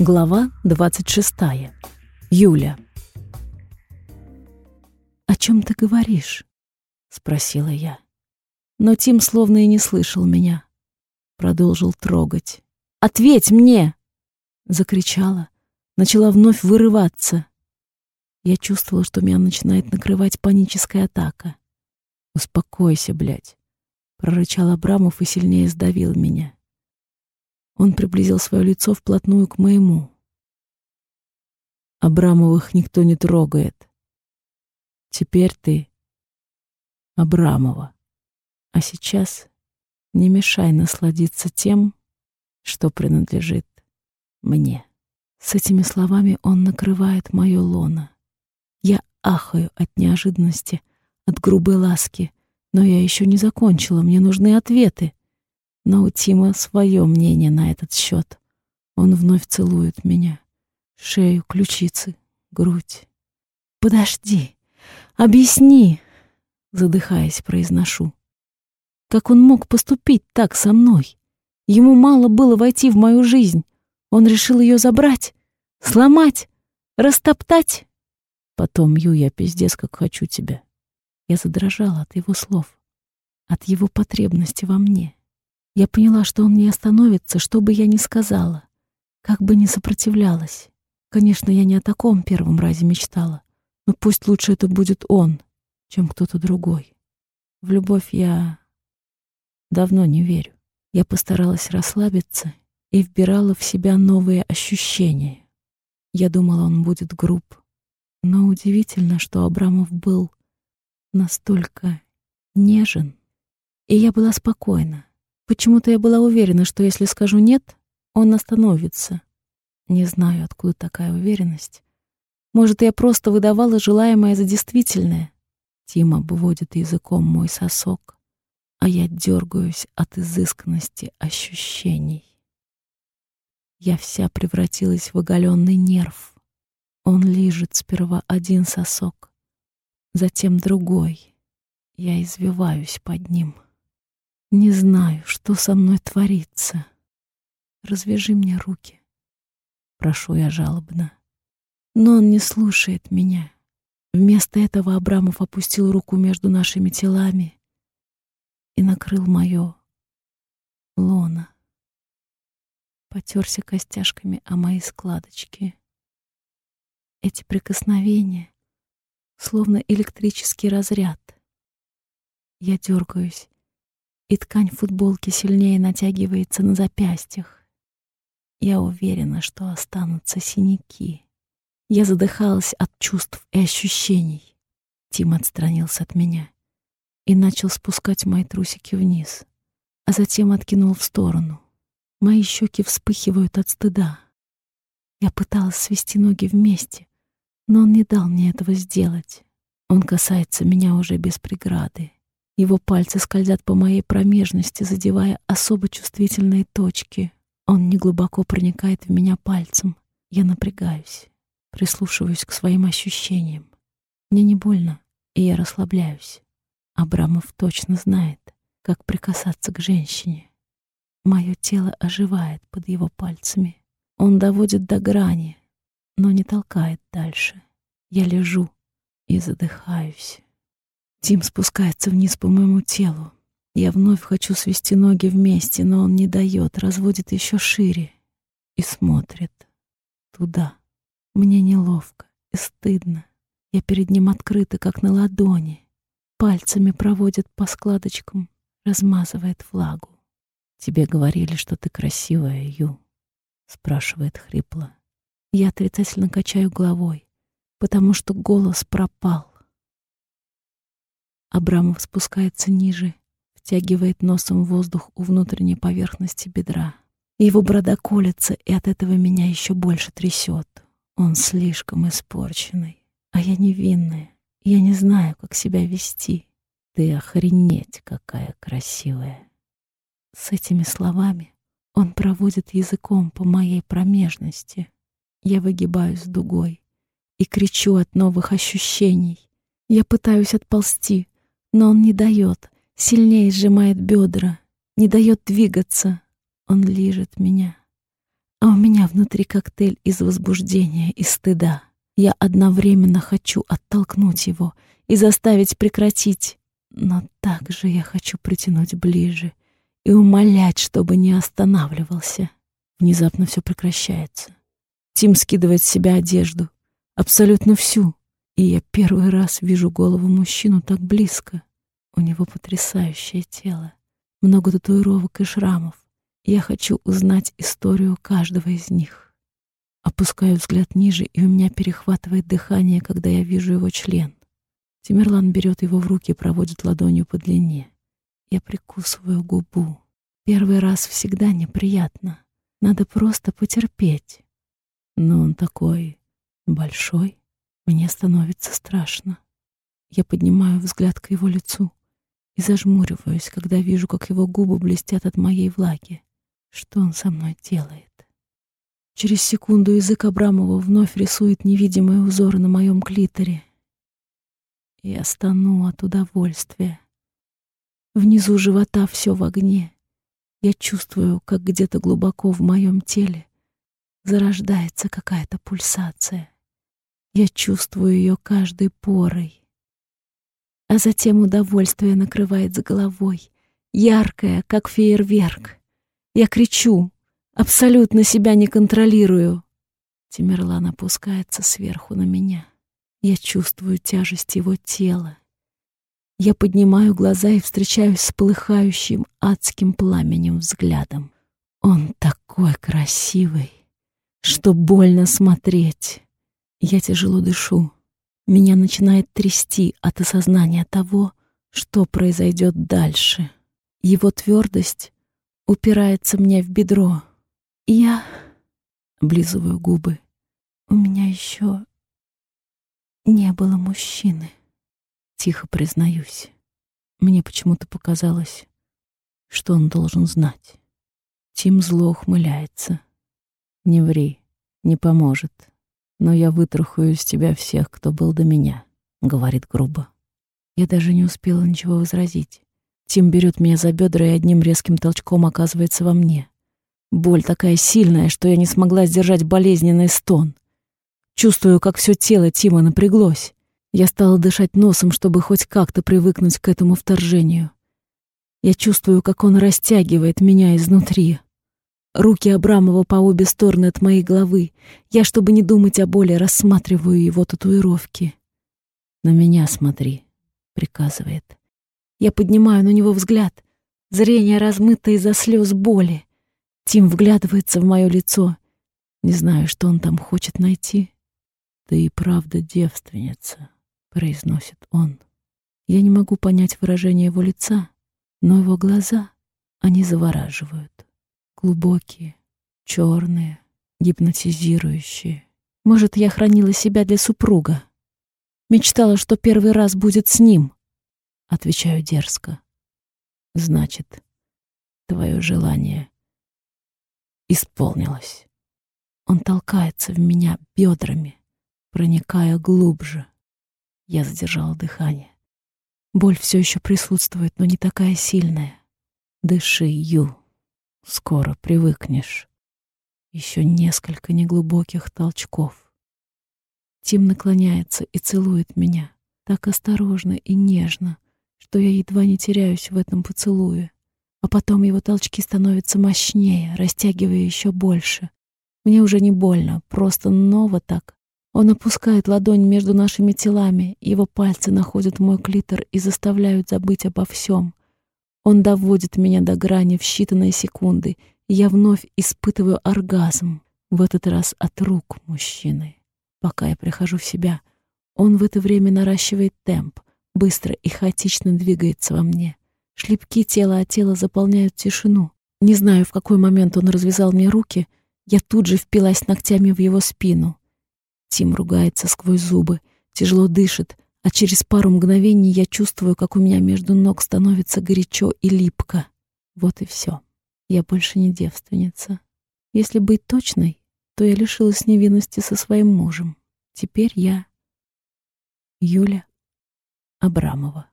Глава 26. Юля. «О чем ты говоришь?» — спросила я. Но Тим словно и не слышал меня. Продолжил трогать. «Ответь мне!» — закричала. Начала вновь вырываться. Я чувствовала, что меня начинает накрывать паническая атака. «Успокойся, блядь!» — прорычал Абрамов и сильнее сдавил меня. Он приблизил свое лицо вплотную к моему. Абрамовых никто не трогает. Теперь ты Абрамова. А сейчас не мешай насладиться тем, что принадлежит мне. С этими словами он накрывает мое лоно. Я ахаю от неожиданности, от грубой ласки, но я еще не закончила, мне нужны ответы. Но у Тима свое мнение на этот счет. Он вновь целует меня. Шею, ключицы, грудь. «Подожди! Объясни!» Задыхаясь, произношу. Как он мог поступить так со мной? Ему мало было войти в мою жизнь. Он решил ее забрать, сломать, растоптать. Потом, Ю, я пиздец, как хочу тебя. Я задрожала от его слов, от его потребности во мне. Я поняла, что он не остановится, что бы я ни сказала, как бы ни сопротивлялась. Конечно, я не о таком первом разе мечтала, но пусть лучше это будет он, чем кто-то другой. В любовь я давно не верю. Я постаралась расслабиться и вбирала в себя новые ощущения. Я думала, он будет груб, но удивительно, что Абрамов был настолько нежен, и я была спокойна. Почему-то я была уверена, что если скажу «нет», он остановится. Не знаю, откуда такая уверенность. Может, я просто выдавала желаемое за действительное. Тим обводит языком мой сосок, а я дергаюсь от изысканности ощущений. Я вся превратилась в оголенный нерв. Он лижет сперва один сосок, затем другой. Я извиваюсь под ним. Не знаю, что со мной творится. Развяжи мне руки. Прошу я жалобно. Но он не слушает меня. Вместо этого Абрамов опустил руку между нашими телами и накрыл мое лоно. Потерся костяшками о мои складочки. Эти прикосновения, словно электрический разряд. Я дергаюсь, и ткань футболки сильнее натягивается на запястьях. Я уверена, что останутся синяки. Я задыхалась от чувств и ощущений. Тим отстранился от меня и начал спускать мои трусики вниз, а затем откинул в сторону. Мои щеки вспыхивают от стыда. Я пыталась свести ноги вместе, но он не дал мне этого сделать. Он касается меня уже без преграды. Его пальцы скользят по моей промежности, задевая особо чувствительные точки. Он неглубоко проникает в меня пальцем. Я напрягаюсь, прислушиваюсь к своим ощущениям. Мне не больно, и я расслабляюсь. Абрамов точно знает, как прикасаться к женщине. Мое тело оживает под его пальцами. Он доводит до грани, но не толкает дальше. Я лежу и задыхаюсь. Тим спускается вниз по моему телу. Я вновь хочу свести ноги вместе, но он не дает, разводит еще шире и смотрит туда. Мне неловко и стыдно. Я перед ним открыта, как на ладони. Пальцами проводит по складочкам, размазывает влагу. «Тебе говорили, что ты красивая, Ю?» — спрашивает хрипло. Я отрицательно качаю головой, потому что голос пропал. Абрамов спускается ниже, втягивает носом воздух у внутренней поверхности бедра. Его борода колется, и от этого меня еще больше трясет. Он слишком испорченный, а я невинная. Я не знаю, как себя вести. Ты охренеть, какая красивая. С этими словами он проводит языком по моей промежности. Я выгибаюсь дугой и кричу от новых ощущений. Я пытаюсь отползти, но он не дает, сильнее сжимает бедра, не дает двигаться. Он лижет меня, а у меня внутри коктейль из возбуждения и стыда. Я одновременно хочу оттолкнуть его и заставить прекратить, но также я хочу притянуть ближе и умолять, чтобы не останавливался. Внезапно все прекращается. Тим скидывает с себя одежду, абсолютно всю, и я первый раз вижу голову мужчину так близко. У него потрясающее тело, много татуировок и шрамов. Я хочу узнать историю каждого из них. Опускаю взгляд ниже, и у меня перехватывает дыхание, когда я вижу его член. Тимерлан берет его в руки и проводит ладонью по длине. Я прикусываю губу. Первый раз всегда неприятно. Надо просто потерпеть. Но он такой большой. Мне становится страшно. Я поднимаю взгляд к его лицу и зажмуриваюсь, когда вижу, как его губы блестят от моей влаги. Что он со мной делает? Через секунду язык Абрамова вновь рисует невидимые узоры на моем клиторе. Я стану от удовольствия. Внизу живота все в огне. Я чувствую, как где-то глубоко в моем теле зарождается какая-то пульсация. Я чувствую ее каждой порой. А затем удовольствие накрывает с головой, яркое, как фейерверк. Я кричу, абсолютно себя не контролирую. Тимерлан опускается сверху на меня. Я чувствую тяжесть его тела. Я поднимаю глаза и встречаюсь с полыхающим адским пламенем взглядом. Он такой красивый, что больно смотреть. Я тяжело дышу. Меня начинает трясти от осознания того, что произойдет дальше. Его твердость упирается мне в бедро. Я облизываю губы. У меня еще не было мужчины. Тихо признаюсь. Мне почему-то показалось, что он должен знать. Тим зло ухмыляется. Не ври, не поможет. Но я вытрахаю из тебя всех, кто был до меня, говорит грубо. Я даже не успела ничего возразить. Тим берет меня за бедра и одним резким толчком оказывается во мне. Боль такая сильная, что я не смогла сдержать болезненный стон. Чувствую, как все тело Тима напряглось. Я стала дышать носом, чтобы хоть как-то привыкнуть к этому вторжению. Я чувствую, как он растягивает меня изнутри. Руки Абрамова по обе стороны от моей головы. Я, чтобы не думать о боли, рассматриваю его татуировки. «На меня смотри», — приказывает. Я поднимаю на него взгляд. Зрение размыто из-за слез боли. Тим вглядывается в мое лицо. Не знаю, что он там хочет найти. «Ты и правда девственница», — произносит он. Я не могу понять выражение его лица, но его глаза, они завораживают. Глубокие, черные, гипнотизирующие. Может, я хранила себя для супруга. Мечтала, что первый раз будет с ним. Отвечаю дерзко. Значит, твое желание исполнилось. Он толкается в меня бедрами, проникая глубже. Я задержала дыхание. Боль все еще присутствует, но не такая сильная. Дыши, Ю. Скоро привыкнешь. Еще несколько неглубоких толчков. Тим наклоняется и целует меня, так осторожно и нежно, что я едва не теряюсь в этом поцелуе. А потом его толчки становятся мощнее, растягивая еще больше. Мне уже не больно, просто ново так. Он опускает ладонь между нашими телами, его пальцы находят мой клитор и заставляют забыть обо всем. Он доводит меня до грани в считанные секунды, я вновь испытываю оргазм, в этот раз от рук мужчины. Пока я прихожу в себя, он в это время наращивает темп, быстро и хаотично двигается во мне. Шлепки тела от тела заполняют тишину. Не знаю, в какой момент он развязал мне руки, я тут же впилась ногтями в его спину. Тим ругается сквозь зубы, тяжело дышит, а через пару мгновений я чувствую, как у меня между ног становится горячо и липко. Вот и все. Я больше не девственница. Если быть точной, то я лишилась невинности со своим мужем. Теперь я Юля Абрамова.